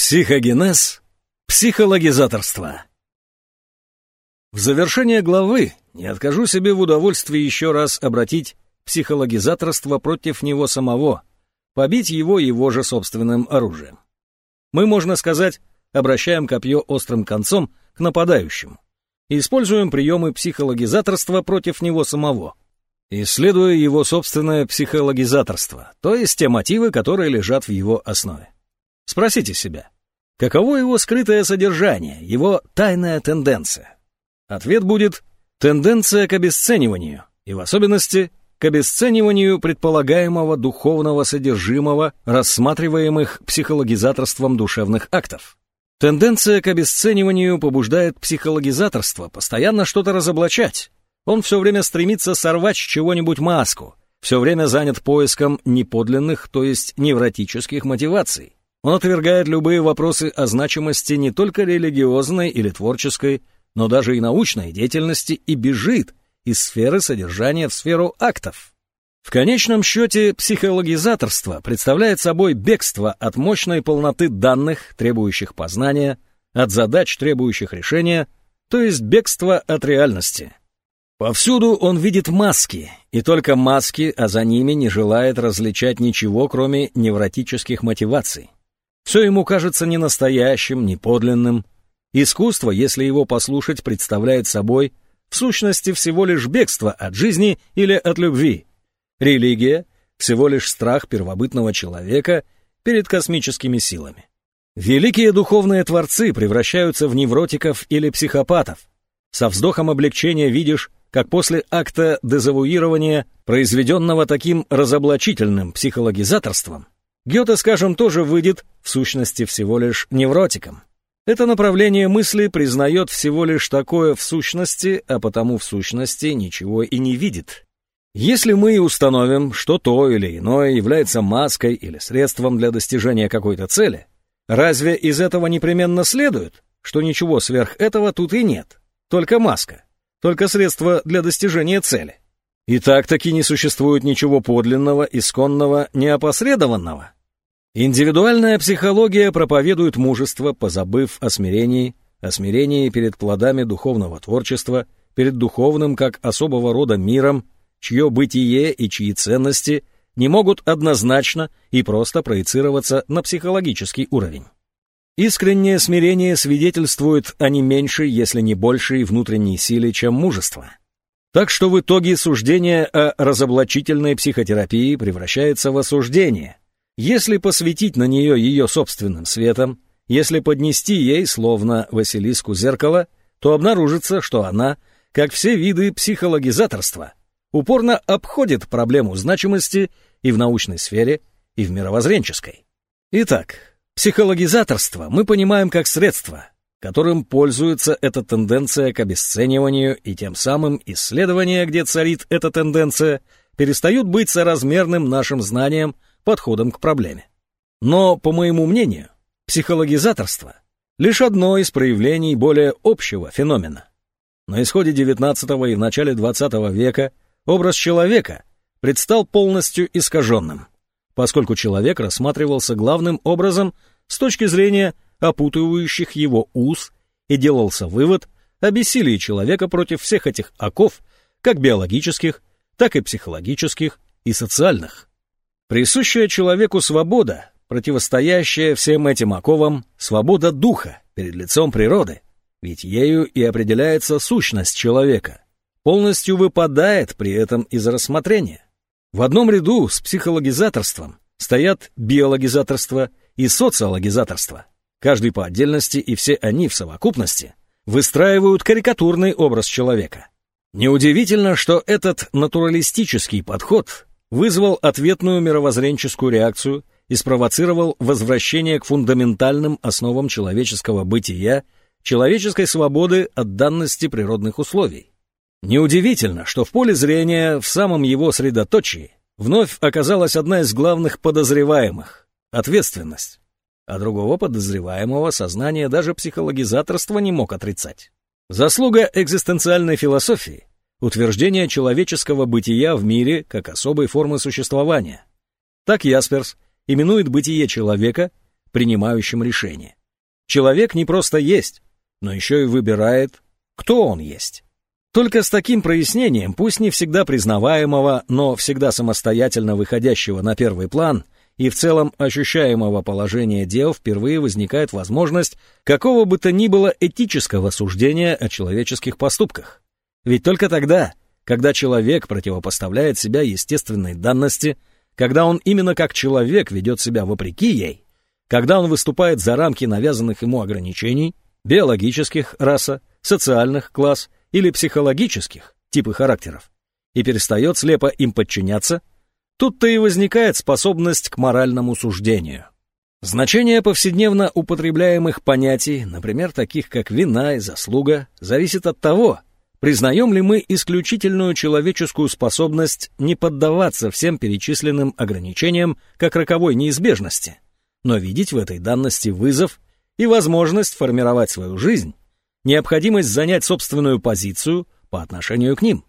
Психогенез, психологизаторство. В завершение главы не откажу себе в удовольствии еще раз обратить психологизаторство против него самого, побить его его же собственным оружием. Мы, можно сказать, обращаем копье острым концом к нападающему используем приемы психологизаторства против него самого, исследуя его собственное психологизаторство, то есть те мотивы, которые лежат в его основе. Спросите себя, каково его скрытое содержание, его тайная тенденция? Ответ будет тенденция к обесцениванию, и в особенности к обесцениванию предполагаемого духовного содержимого рассматриваемых психологизаторством душевных актов. Тенденция к обесцениванию побуждает психологизаторство постоянно что-то разоблачать. Он все время стремится сорвать чего-нибудь маску, все время занят поиском неподлинных, то есть невротических мотиваций. Он отвергает любые вопросы о значимости не только религиозной или творческой, но даже и научной деятельности и бежит из сферы содержания в сферу актов. В конечном счете, психологизаторство представляет собой бегство от мощной полноты данных, требующих познания, от задач, требующих решения, то есть бегство от реальности. Повсюду он видит маски, и только маски, а за ними не желает различать ничего, кроме невротических мотиваций. Все ему кажется ненастоящим, неподлинным. Искусство, если его послушать, представляет собой в сущности всего лишь бегство от жизни или от любви. Религия — всего лишь страх первобытного человека перед космическими силами. Великие духовные творцы превращаются в невротиков или психопатов. Со вздохом облегчения видишь, как после акта дезавуирования, произведенного таким разоблачительным психологизаторством, Гёте, скажем, тоже выйдет, в сущности, всего лишь невротиком. Это направление мысли признает всего лишь такое в сущности, а потому в сущности ничего и не видит. Если мы установим, что то или иное является маской или средством для достижения какой-то цели, разве из этого непременно следует, что ничего сверх этого тут и нет, только маска, только средство для достижения цели? И так-таки не существует ничего подлинного, исконного, неопосредованного, Индивидуальная психология проповедует мужество, позабыв о смирении, о смирении перед плодами духовного творчества, перед духовным как особого рода миром, чье бытие и чьи ценности не могут однозначно и просто проецироваться на психологический уровень. Искреннее смирение свидетельствует о не меньшей, если не большей внутренней силе, чем мужество. Так что в итоге суждение о разоблачительной психотерапии превращается в осуждение, если посветить на нее ее собственным светом, если поднести ей, словно Василиску, зеркало, то обнаружится, что она, как все виды психологизаторства, упорно обходит проблему значимости и в научной сфере, и в мировоззренческой. Итак, психологизаторство мы понимаем как средство, которым пользуется эта тенденция к обесцениванию, и тем самым исследования, где царит эта тенденция, перестают быть соразмерным нашим знаниям подходом к проблеме. Но, по моему мнению, психологизаторство — лишь одно из проявлений более общего феномена. На исходе XIX и начале XX века образ человека предстал полностью искаженным, поскольку человек рассматривался главным образом с точки зрения опутывающих его уз и делался вывод о бессилии человека против всех этих оков, как биологических, так и психологических и социальных. Присущая человеку свобода, противостоящая всем этим оковам, свобода духа перед лицом природы, ведь ею и определяется сущность человека, полностью выпадает при этом из рассмотрения. В одном ряду с психологизаторством стоят биологизаторство и социологизаторство. Каждый по отдельности и все они в совокупности выстраивают карикатурный образ человека. Неудивительно, что этот натуралистический подход вызвал ответную мировоззренческую реакцию и спровоцировал возвращение к фундаментальным основам человеческого бытия, человеческой свободы от данности природных условий. Неудивительно, что в поле зрения, в самом его средоточии, вновь оказалась одна из главных подозреваемых — ответственность. А другого подозреваемого сознание даже психологизаторство не мог отрицать. Заслуга экзистенциальной философии утверждение человеческого бытия в мире как особой формы существования. Так Ясперс именует бытие человека принимающим решения. Человек не просто есть, но еще и выбирает, кто он есть. Только с таким прояснением, пусть не всегда признаваемого, но всегда самостоятельно выходящего на первый план и в целом ощущаемого положения дел, впервые возникает возможность какого бы то ни было этического суждения о человеческих поступках. Ведь только тогда, когда человек противопоставляет себя естественной данности, когда он именно как человек ведет себя вопреки ей, когда он выступает за рамки навязанных ему ограничений, биологических, раса, социальных, класс или психологических, типы характеров, и перестает слепо им подчиняться, тут-то и возникает способность к моральному суждению. Значение повседневно употребляемых понятий, например, таких как вина и заслуга, зависит от того, признаем ли мы исключительную человеческую способность не поддаваться всем перечисленным ограничениям как роковой неизбежности, но видеть в этой данности вызов и возможность формировать свою жизнь, необходимость занять собственную позицию по отношению к ним.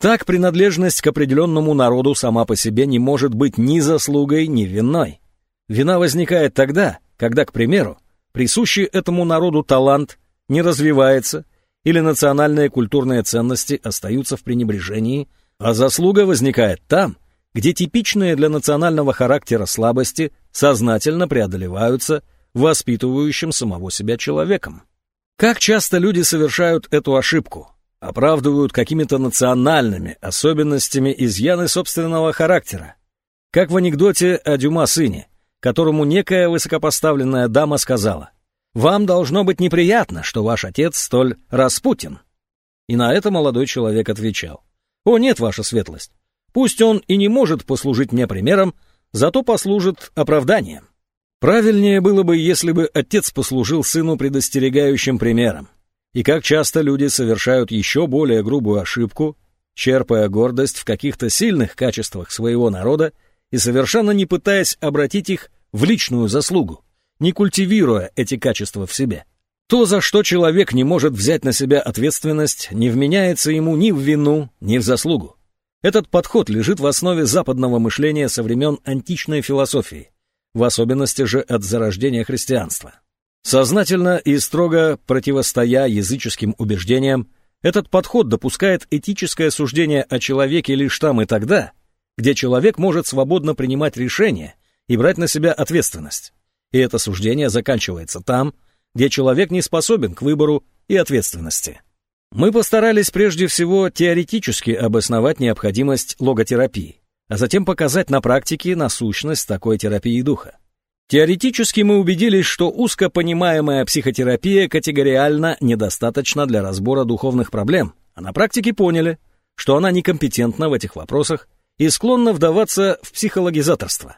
Так принадлежность к определенному народу сама по себе не может быть ни заслугой, ни виной. Вина возникает тогда, когда, к примеру, присущий этому народу талант не развивается или национальные культурные ценности остаются в пренебрежении, а заслуга возникает там, где типичные для национального характера слабости сознательно преодолеваются воспитывающим самого себя человеком. Как часто люди совершают эту ошибку? Оправдывают какими-то национальными особенностями изъяны собственного характера. Как в анекдоте о Дюма сыне, которому некая высокопоставленная дама сказала, «Вам должно быть неприятно, что ваш отец столь распутен». И на это молодой человек отвечал, «О нет, ваша светлость, пусть он и не может послужить мне примером, зато послужит оправданием». Правильнее было бы, если бы отец послужил сыну предостерегающим примером. И как часто люди совершают еще более грубую ошибку, черпая гордость в каких-то сильных качествах своего народа и совершенно не пытаясь обратить их в личную заслугу, не культивируя эти качества в себе. То, за что человек не может взять на себя ответственность, не вменяется ему ни в вину, ни в заслугу. Этот подход лежит в основе западного мышления со времен античной философии в особенности же от зарождения христианства. Сознательно и строго противостоя языческим убеждениям, этот подход допускает этическое суждение о человеке лишь там и тогда, где человек может свободно принимать решения и брать на себя ответственность. И это суждение заканчивается там, где человек не способен к выбору и ответственности. Мы постарались прежде всего теоретически обосновать необходимость логотерапии а затем показать на практике насущность такой терапии духа. Теоретически мы убедились, что узко понимаемая психотерапия категориально недостаточна для разбора духовных проблем, а на практике поняли, что она некомпетентна в этих вопросах и склонна вдаваться в психологизаторство.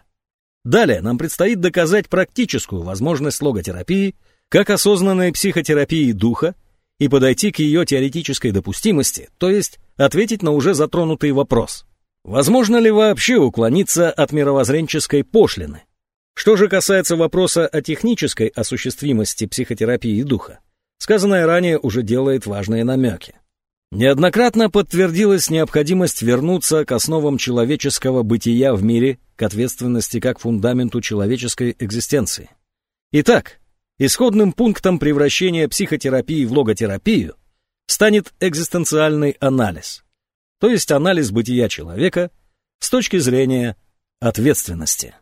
Далее нам предстоит доказать практическую возможность логотерапии как осознанной психотерапии духа и подойти к ее теоретической допустимости, то есть ответить на уже затронутый вопрос – Возможно ли вообще уклониться от мировоззренческой пошлины? Что же касается вопроса о технической осуществимости психотерапии духа, сказанное ранее уже делает важные намеки. Неоднократно подтвердилась необходимость вернуться к основам человеческого бытия в мире, к ответственности как фундаменту человеческой экзистенции. Итак, исходным пунктом превращения психотерапии в логотерапию станет экзистенциальный анализ – то есть анализ бытия человека с точки зрения ответственности.